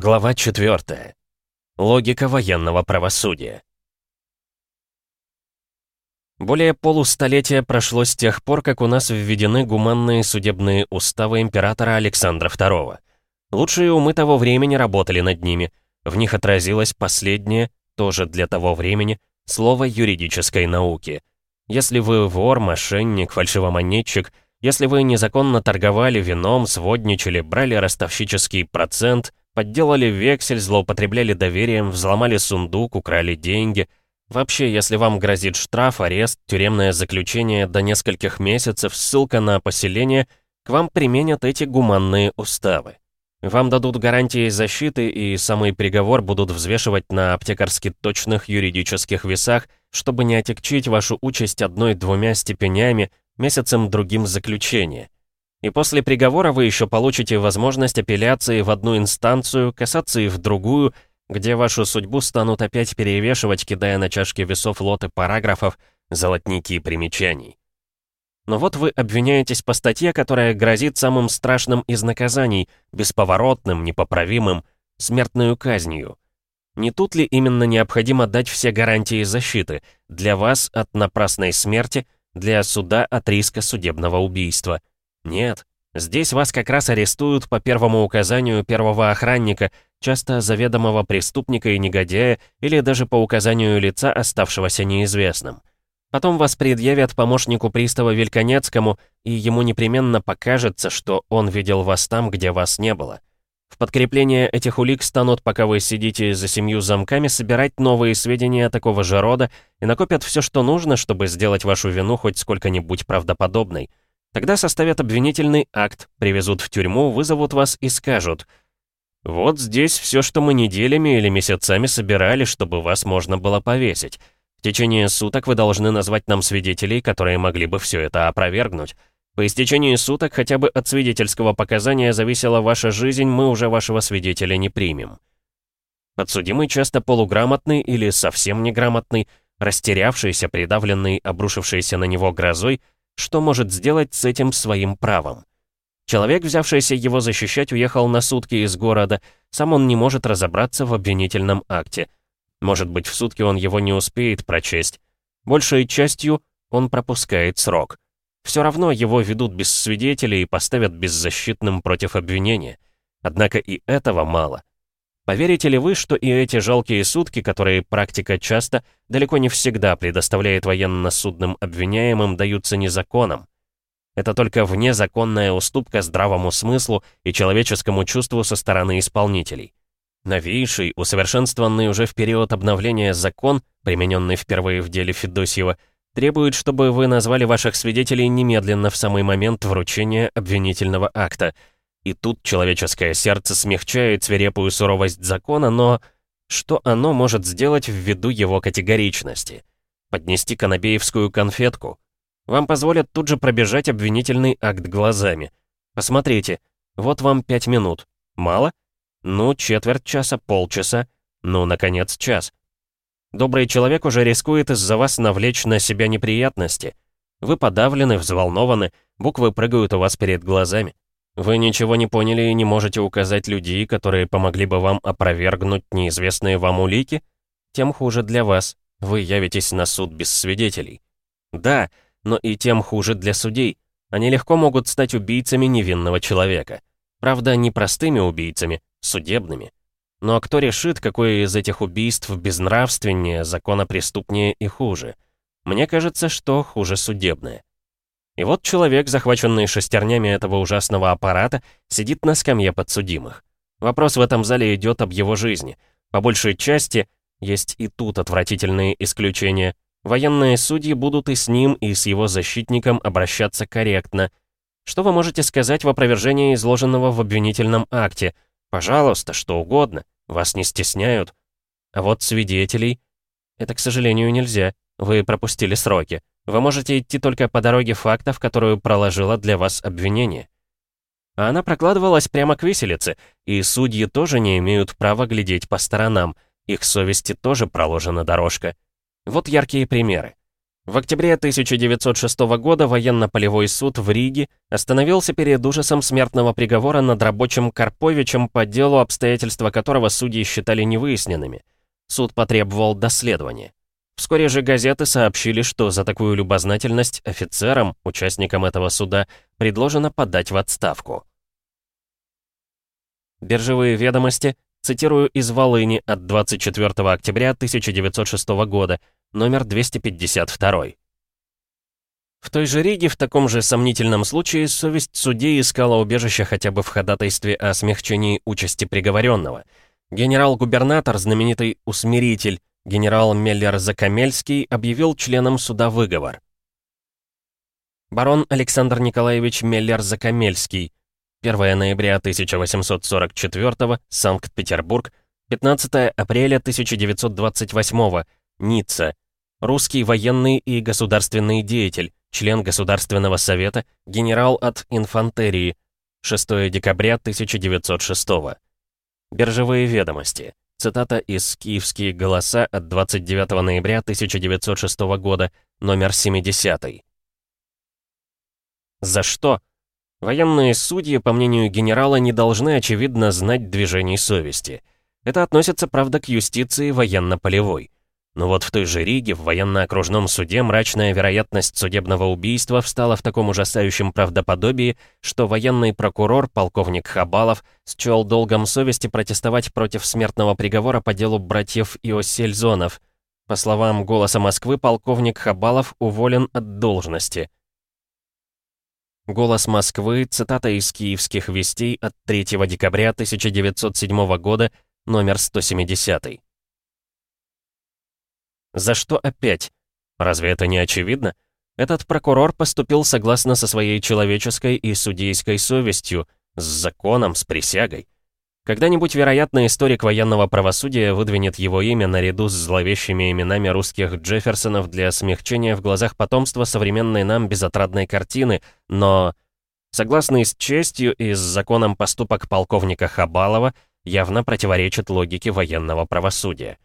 Глава 4. Логика военного правосудия. Более полустолетия прошло с тех пор, как у нас введены гуманные судебные уставы императора Александра II. Лучшие умы того времени работали над ними. В них отразилось последнее, тоже для того времени, слово юридической науки. Если вы вор, мошенник, фальшивомонетчик, если вы незаконно торговали вином, сводничали, брали ростовщический процент, Подделали вексель, злоупотребляли доверием, взломали сундук, украли деньги. Вообще, если вам грозит штраф, арест, тюремное заключение до нескольких месяцев, ссылка на поселение, к вам применят эти гуманные уставы. Вам дадут гарантии защиты, и самый приговор будут взвешивать на аптекарски точных юридических весах, чтобы не отягчить вашу участь одной-двумя степенями, месяцем другим заключения. И после приговора вы еще получите возможность апелляции в одну инстанцию, кассации в другую, где вашу судьбу станут опять перевешивать, кидая на чашки весов лоты параграфов, золотники и примечаний. Но вот вы обвиняетесь по статье, которая грозит самым страшным из наказаний, бесповоротным, непоправимым, смертную казнью. Не тут ли именно необходимо дать все гарантии защиты для вас от напрасной смерти, для суда от риска судебного убийства? Нет, здесь вас как раз арестуют по первому указанию первого охранника, часто заведомого преступника и негодяя, или даже по указанию лица, оставшегося неизвестным. Потом вас предъявят помощнику пристава Вельконецкому, и ему непременно покажется, что он видел вас там, где вас не было. В подкрепление этих улик станут, пока вы сидите за семью замками, собирать новые сведения такого же рода и накопят все, что нужно, чтобы сделать вашу вину хоть сколько-нибудь правдоподобной. Тогда составят обвинительный акт, привезут в тюрьму, вызовут вас и скажут «Вот здесь все, что мы неделями или месяцами собирали, чтобы вас можно было повесить. В течение суток вы должны назвать нам свидетелей, которые могли бы все это опровергнуть. По истечении суток хотя бы от свидетельского показания зависела ваша жизнь, мы уже вашего свидетеля не примем». Подсудимый часто полуграмотный или совсем неграмотный, растерявшийся, придавленный, обрушившийся на него грозой, что может сделать с этим своим правом. Человек, взявшийся его защищать, уехал на сутки из города, сам он не может разобраться в обвинительном акте. Может быть, в сутки он его не успеет прочесть. Большей частью он пропускает срок. Все равно его ведут без свидетелей и поставят беззащитным против обвинения. Однако и этого мало. Поверите ли вы, что и эти жалкие сутки, которые практика часто, далеко не всегда предоставляет военно-судным обвиняемым, даются незаконом? Это только внезаконная уступка здравому смыслу и человеческому чувству со стороны исполнителей. Новейший, усовершенствованный уже в период обновления закон, примененный впервые в деле Федосьева, требует, чтобы вы назвали ваших свидетелей немедленно в самый момент вручения обвинительного акта – и тут человеческое сердце смягчает свирепую суровость закона, но что оно может сделать ввиду его категоричности? Поднести канабеевскую конфетку? Вам позволят тут же пробежать обвинительный акт глазами. Посмотрите, вот вам пять минут. Мало? Ну, четверть часа, полчаса. Ну, наконец, час. Добрый человек уже рискует из-за вас навлечь на себя неприятности. Вы подавлены, взволнованы, буквы прыгают у вас перед глазами. Вы ничего не поняли и не можете указать людей, которые помогли бы вам опровергнуть неизвестные вам улики? Тем хуже для вас. Вы явитесь на суд без свидетелей. Да, но и тем хуже для судей. Они легко могут стать убийцами невинного человека. Правда, не простыми убийцами, судебными. Но кто решит, какое из этих убийств безнравственнее, законопреступнее и хуже? Мне кажется, что хуже судебное. И вот человек, захваченный шестернями этого ужасного аппарата, сидит на скамье подсудимых. Вопрос в этом зале идет об его жизни. По большей части, есть и тут отвратительные исключения, военные судьи будут и с ним, и с его защитником обращаться корректно. Что вы можете сказать в опровержении изложенного в обвинительном акте? Пожалуйста, что угодно, вас не стесняют. А вот свидетелей... Это, к сожалению, нельзя. Вы пропустили сроки. Вы можете идти только по дороге фактов, которую проложила для вас обвинение. А она прокладывалась прямо к виселице, и судьи тоже не имеют права глядеть по сторонам, их совести тоже проложена дорожка. Вот яркие примеры. В октябре 1906 года военно-полевой суд в Риге остановился перед ужасом смертного приговора над рабочим Карповичем по делу, обстоятельства которого судьи считали невыясненными. Суд потребовал доследования. Вскоре же газеты сообщили, что за такую любознательность офицерам, участникам этого суда, предложено подать в отставку. Биржевые ведомости, цитирую из Волыни от 24 октября 1906 года, номер 252. В той же Риге в таком же сомнительном случае совесть судей искала убежище хотя бы в ходатайстве о смягчении участи приговоренного. Генерал-губернатор, знаменитый усмиритель, генерал Меллер-Закамельский, объявил членам суда выговор. Барон Александр Николаевич Меллер-Закамельский, 1 ноября 1844, Санкт-Петербург, 15 апреля 1928, Ницца. Русский военный и государственный деятель, член Государственного совета, генерал от инфантерии. 6 декабря 1906. Биржевые ведомости. Цитата из «Киевские голоса» от 29 ноября 1906 года, номер 70. За что? Военные судьи, по мнению генерала, не должны, очевидно, знать движений совести. Это относится, правда, к юстиции военно-полевой. Но вот в той же Риге, в военно-окружном суде, мрачная вероятность судебного убийства встала в таком ужасающем правдоподобии, что военный прокурор, полковник Хабалов, счел долгом совести протестовать против смертного приговора по делу братьев Иосельзонов. По словам «Голоса Москвы», полковник Хабалов уволен от должности – «Голос Москвы», цитата из «Киевских вестей» от 3 декабря 1907 года, номер 170. За что опять? Разве это не очевидно? Этот прокурор поступил согласно со своей человеческой и судейской совестью, с законом, с присягой. Когда-нибудь, вероятно, историк военного правосудия выдвинет его имя наряду с зловещими именами русских Джефферсонов для смягчения в глазах потомства современной нам безотрадной картины, но, согласный с честью и с законом поступок полковника Хабалова, явно противоречит логике военного правосудия.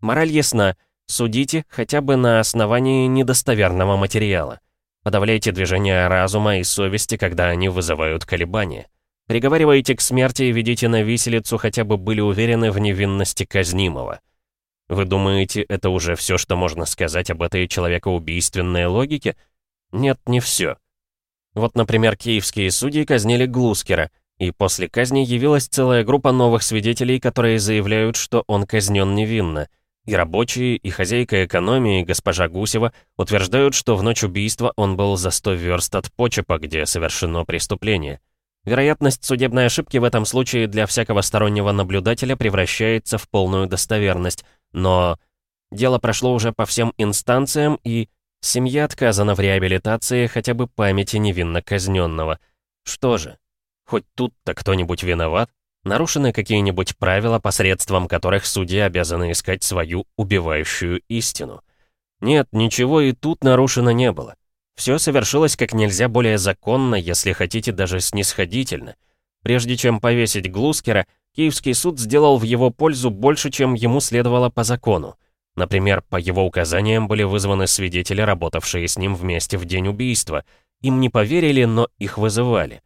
Мораль ясна, судите хотя бы на основании недостоверного материала. Подавляйте движение разума и совести, когда они вызывают колебания. Приговариваете к смерти и ведите на виселицу, хотя бы были уверены в невинности казнимого. Вы думаете, это уже все, что можно сказать об этой человекоубийственной логике? Нет, не все. Вот, например, киевские судьи казнили Глускера, и после казни явилась целая группа новых свидетелей, которые заявляют, что он казнен невинно. И рабочие, и хозяйка экономии, госпожа Гусева, утверждают, что в ночь убийства он был за 100 верст от Почепа, где совершено преступление. Вероятность судебной ошибки в этом случае для всякого стороннего наблюдателя превращается в полную достоверность, но дело прошло уже по всем инстанциям и семья отказана в реабилитации хотя бы памяти невинно казненного. Что же, хоть тут-то кто-нибудь виноват? Нарушены какие-нибудь правила, посредством которых судьи обязаны искать свою убивающую истину? Нет, ничего и тут нарушено не было. Все совершилось как нельзя более законно, если хотите, даже снисходительно. Прежде чем повесить Глускера, Киевский суд сделал в его пользу больше, чем ему следовало по закону. Например, по его указаниям были вызваны свидетели, работавшие с ним вместе в день убийства. Им не поверили, но их вызывали.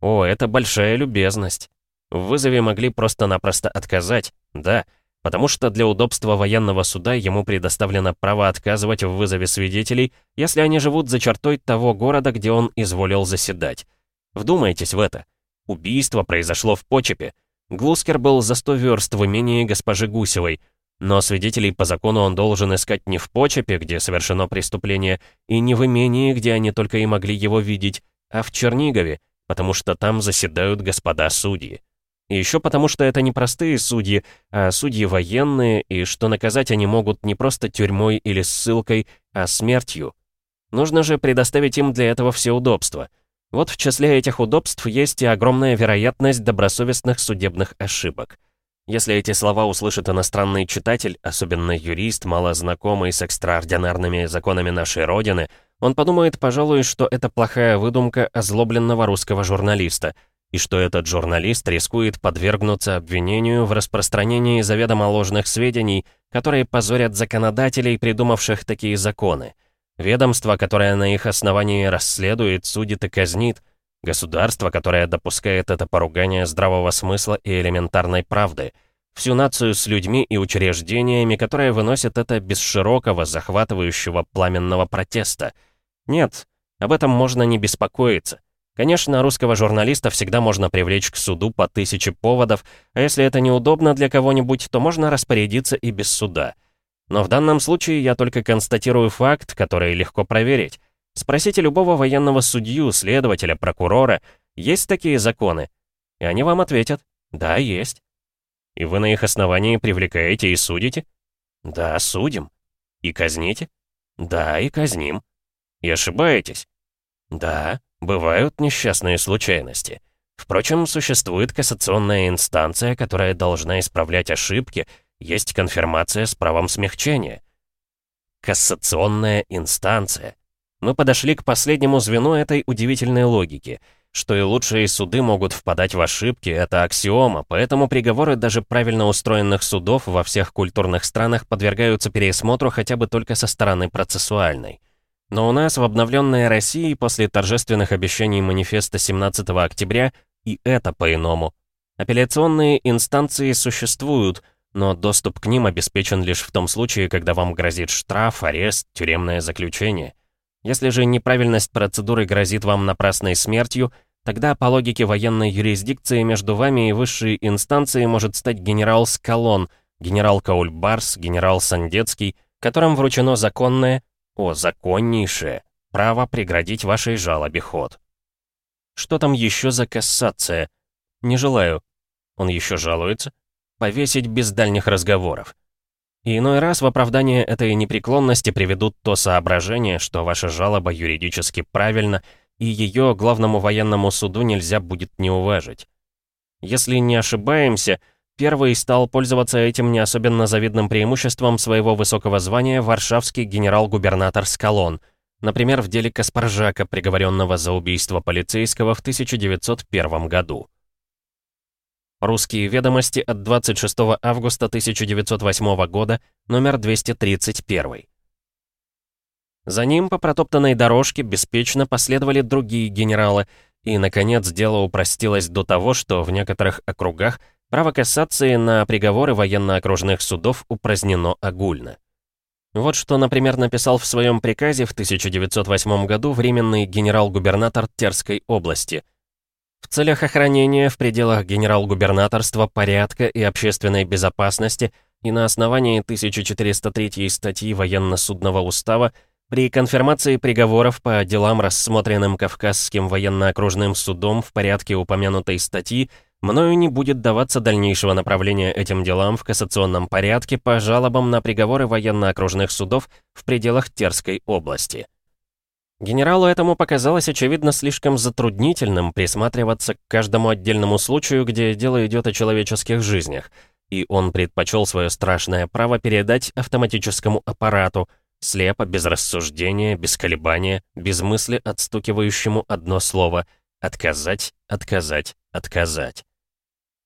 О, это большая любезность. В вызове могли просто-напросто отказать, да, потому что для удобства военного суда ему предоставлено право отказывать в вызове свидетелей, если они живут за чертой того города, где он изволил заседать. Вдумайтесь в это. Убийство произошло в Почепе. Глускер был за сто верст в имении госпожи Гусевой, но свидетелей по закону он должен искать не в Почепе, где совершено преступление, и не в имении, где они только и могли его видеть, а в Чернигове, потому что там заседают господа судьи. И еще потому, что это не простые судьи, а судьи военные, и что наказать они могут не просто тюрьмой или ссылкой, а смертью. Нужно же предоставить им для этого все удобства. Вот в числе этих удобств есть и огромная вероятность добросовестных судебных ошибок. Если эти слова услышит иностранный читатель, особенно юрист, мало знакомый с экстраординарными законами нашей Родины, он подумает, пожалуй, что это плохая выдумка озлобленного русского журналиста — и что этот журналист рискует подвергнуться обвинению в распространении заведомо ложных сведений, которые позорят законодателей, придумавших такие законы. Ведомство, которое на их основании расследует, судит и казнит. Государство, которое допускает это поругание здравого смысла и элементарной правды. Всю нацию с людьми и учреждениями, которые выносят это без широкого, захватывающего пламенного протеста. Нет, об этом можно не беспокоиться. Конечно, русского журналиста всегда можно привлечь к суду по тысяче поводов, а если это неудобно для кого-нибудь, то можно распорядиться и без суда. Но в данном случае я только констатирую факт, который легко проверить. Спросите любого военного судью, следователя, прокурора, есть такие законы? И они вам ответят, да, есть. И вы на их основании привлекаете и судите? Да, судим. И казните? Да, и казним. И ошибаетесь? Да, бывают несчастные случайности. Впрочем, существует кассационная инстанция, которая должна исправлять ошибки, есть конфирмация с правом смягчения. Кассационная инстанция. Мы подошли к последнему звену этой удивительной логики. Что и лучшие суды могут впадать в ошибки, это аксиома, поэтому приговоры даже правильно устроенных судов во всех культурных странах подвергаются пересмотру хотя бы только со стороны процессуальной. Но у нас в обновленной России после торжественных обещаний манифеста 17 октября и это по-иному. Апелляционные инстанции существуют, но доступ к ним обеспечен лишь в том случае, когда вам грозит штраф, арест, тюремное заключение. Если же неправильность процедуры грозит вам напрасной смертью, тогда по логике военной юрисдикции между вами и высшей инстанцией может стать генерал Скалон, генерал Каульбарс, генерал Сандецкий, которым вручено законное, о, законнейшее, право преградить вашей жалобе ход. Что там еще за кассация? Не желаю. Он еще жалуется? Повесить без дальних разговоров. И иной раз в оправдание этой непреклонности приведут то соображение, что ваша жалоба юридически правильна, и ее главному военному суду нельзя будет не уважить. Если не ошибаемся, первый стал пользоваться этим не особенно завидным преимуществом своего высокого звания варшавский генерал-губернатор Скалон, например, в деле Каспаржака, приговоренного за убийство полицейского в 1901 году. Русские ведомости от 26 августа 1908 года, номер 231. За ним по протоптанной дорожке беспечно последовали другие генералы, и, наконец, дело упростилось до того, что в некоторых округах право кассации на приговоры военно-окружных судов упразднено огульно. Вот что, например, написал в своем приказе в 1908 году временный генерал-губернатор Терской области – в целях охранения в пределах генерал-губернаторства порядка и общественной безопасности и на основании 1403 статьи Военно-судного устава при конфирмации приговоров по делам, рассмотренным Кавказским военно-окружным судом в порядке упомянутой статьи, мною не будет даваться дальнейшего направления этим делам в кассационном порядке по жалобам на приговоры военно-окружных судов в пределах Терской области. Генералу этому показалось, очевидно, слишком затруднительным присматриваться к каждому отдельному случаю, где дело идет о человеческих жизнях, и он предпочел свое страшное право передать автоматическому аппарату, слепо, без рассуждения, без колебания, без мысли, отстукивающему одно слово «отказать, отказать, отказать».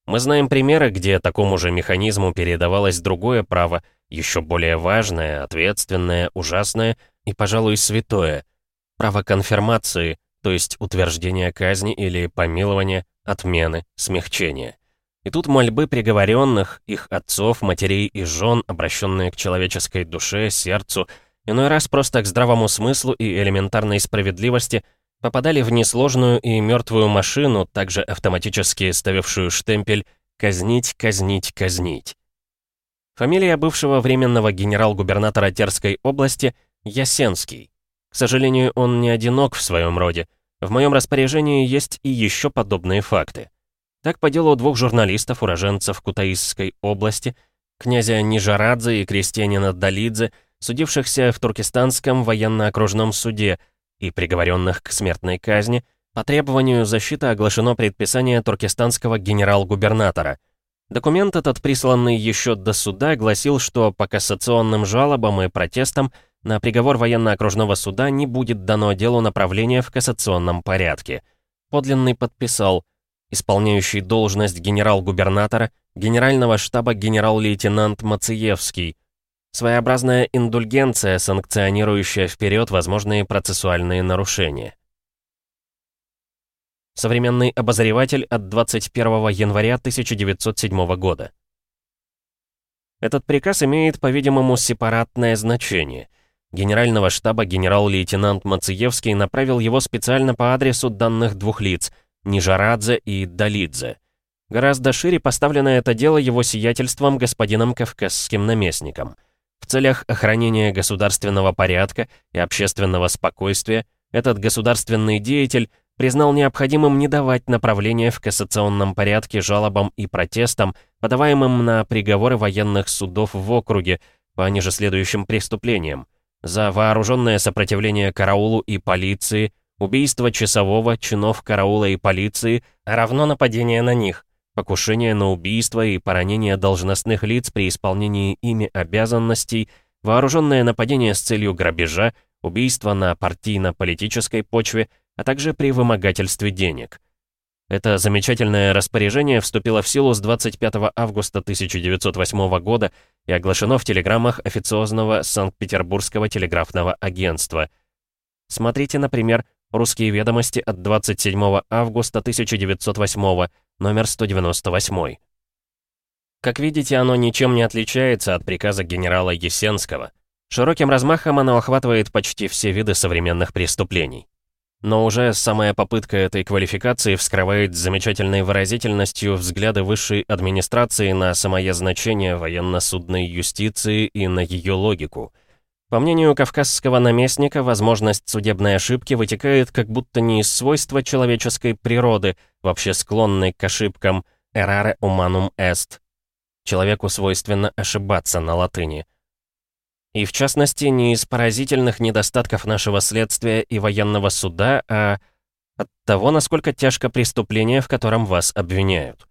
Мы знаем примеры, где такому же механизму передавалось другое право, еще более важное, ответственное, ужасное и, пожалуй, святое — право конфирмации, то есть утверждения казни или помилования, отмены, смягчения. И тут мольбы приговоренных, их отцов, матерей и жен, обращенные к человеческой душе, сердцу, иной раз просто к здравому смыслу и элементарной справедливости, попадали в несложную и мертвую машину, также автоматически ставившую штемпель «казнить, казнить, казнить». Фамилия бывшего временного генерал-губернатора Терской области — Ясенский. К сожалению, он не одинок в своем роде. В моем распоряжении есть и еще подобные факты. Так по делу двух журналистов, уроженцев Кутаисской области, князя Нижарадзе и крестьянина Далидзе, судившихся в Туркестанском военно-окружном суде и приговоренных к смертной казни, по требованию защиты оглашено предписание туркестанского генерал-губернатора. Документ этот, присланный еще до суда, гласил, что по кассационным жалобам и протестам – на приговор военно-окружного суда не будет дано делу направления в кассационном порядке. Подлинный подписал исполняющий должность генерал-губернатора, генерального штаба генерал-лейтенант Мациевский. Своеобразная индульгенция, санкционирующая вперед возможные процессуальные нарушения. Современный обозреватель от 21 января 1907 года. Этот приказ имеет, по-видимому, сепаратное значение. Генерального штаба генерал-лейтенант Мациевский направил его специально по адресу данных двух лиц – Нижарадзе и Далидзе. Гораздо шире поставлено это дело его сиятельством господином кавказским наместником. В целях охранения государственного порядка и общественного спокойствия этот государственный деятель признал необходимым не давать направления в кассационном порядке жалобам и протестам, подаваемым на приговоры военных судов в округе по ниже следующим преступлениям. За вооруженное сопротивление караулу и полиции, убийство часового, чинов караула и полиции, равно нападение на них, покушение на убийство и поранение должностных лиц при исполнении ими обязанностей, вооруженное нападение с целью грабежа, убийство на партийно-политической почве, а также при вымогательстве денег. Это замечательное распоряжение вступило в силу с 25 августа 1908 года и оглашено в телеграммах официозного Санкт-Петербургского телеграфного агентства. Смотрите, например, «Русские ведомости» от 27 августа 1908, номер 198. Как видите, оно ничем не отличается от приказа генерала Есенского. Широким размахом оно охватывает почти все виды современных преступлений. Но уже самая попытка этой квалификации вскрывает замечательной выразительностью взгляды высшей администрации на самое значение военно-судной юстиции и на ее логику. По мнению кавказского наместника, возможность судебной ошибки вытекает как будто не из свойства человеческой природы, вообще склонной к ошибкам «errare humanum est». Человеку свойственно ошибаться на латыни – и в частности, не из поразительных недостатков нашего следствия и военного суда, а от того, насколько тяжко преступление, в котором вас обвиняют.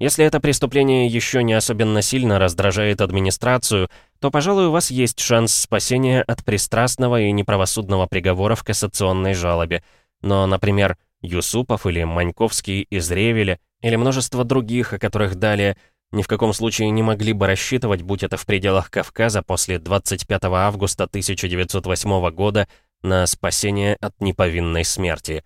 Если это преступление еще не особенно сильно раздражает администрацию, то, пожалуй, у вас есть шанс спасения от пристрастного и неправосудного приговора в кассационной жалобе. Но, например, Юсупов или Маньковский из Ревеля, или множество других, о которых далее, ни в каком случае не могли бы рассчитывать, будь это в пределах Кавказа после 25 августа 1908 года, на спасение от неповинной смерти.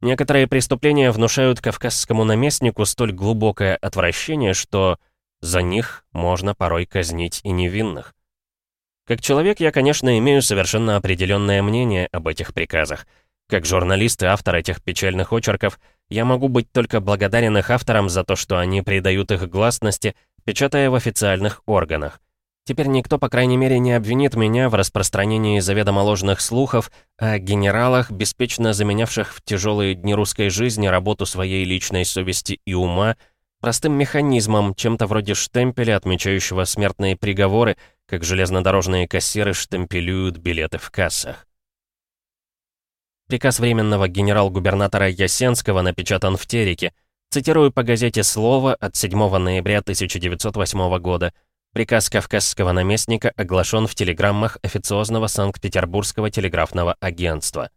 Некоторые преступления внушают кавказскому наместнику столь глубокое отвращение, что за них можно порой казнить и невинных. Как человек я, конечно, имею совершенно определенное мнение об этих приказах. Как журналист и автор этих печальных очерков – я могу быть только благодарен их авторам за то, что они придают их гласности, печатая в официальных органах. Теперь никто, по крайней мере, не обвинит меня в распространении заведомо ложных слухов о генералах, беспечно заменявших в тяжелые дни русской жизни работу своей личной совести и ума, простым механизмом, чем-то вроде штемпеля, отмечающего смертные приговоры, как железнодорожные кассиры штемпелюют билеты в кассах. Приказ временного генерал-губернатора Ясенского напечатан в Тереке. Цитирую по газете «Слово» от 7 ноября 1908 года. Приказ кавказского наместника оглашен в телеграммах официозного Санкт-Петербургского телеграфного агентства.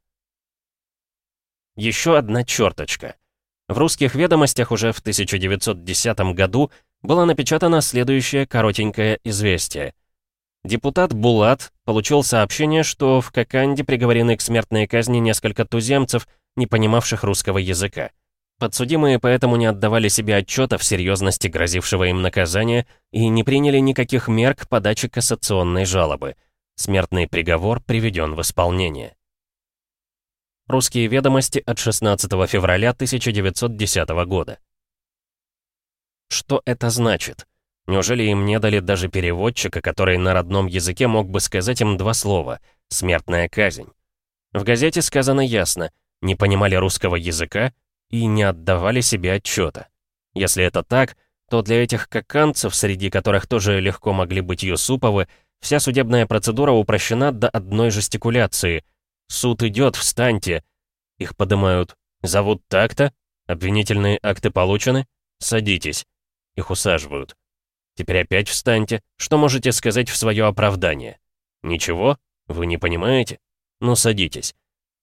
Еще одна черточка. В русских ведомостях уже в 1910 году было напечатано следующее коротенькое известие. Депутат Булат получил сообщение, что в Коканде приговорены к смертной казни несколько туземцев, не понимавших русского языка. Подсудимые поэтому не отдавали себе отчета в серьезности грозившего им наказания и не приняли никаких мер к подаче кассационной жалобы. Смертный приговор приведен в исполнение. Русские ведомости от 16 февраля 1910 года. Что это значит? Неужели им не дали даже переводчика, который на родном языке мог бы сказать им два слова «смертная казнь»? В газете сказано ясно, не понимали русского языка и не отдавали себе отчета. Если это так, то для этих каканцев, среди которых тоже легко могли быть Юсуповы, вся судебная процедура упрощена до одной жестикуляции. «Суд идет, встаньте!» Их подымают. «Зовут так-то? Обвинительные акты получены? Садитесь!» Их усаживают. Теперь опять встаньте. Что можете сказать в свое оправдание? Ничего? Вы не понимаете? Ну, садитесь.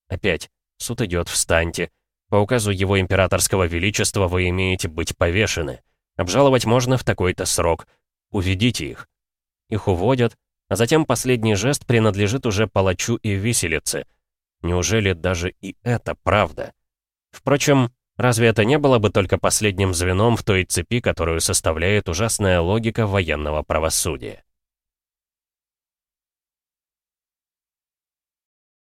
Опять. Суд идет, встаньте. По указу его императорского величества вы имеете быть повешены. Обжаловать можно в такой-то срок. Уведите их. Их уводят, а затем последний жест принадлежит уже палачу и виселице. Неужели даже и это правда? Впрочем, разве это не было бы только последним звеном в той цепи, которую составляет ужасная логика военного правосудия?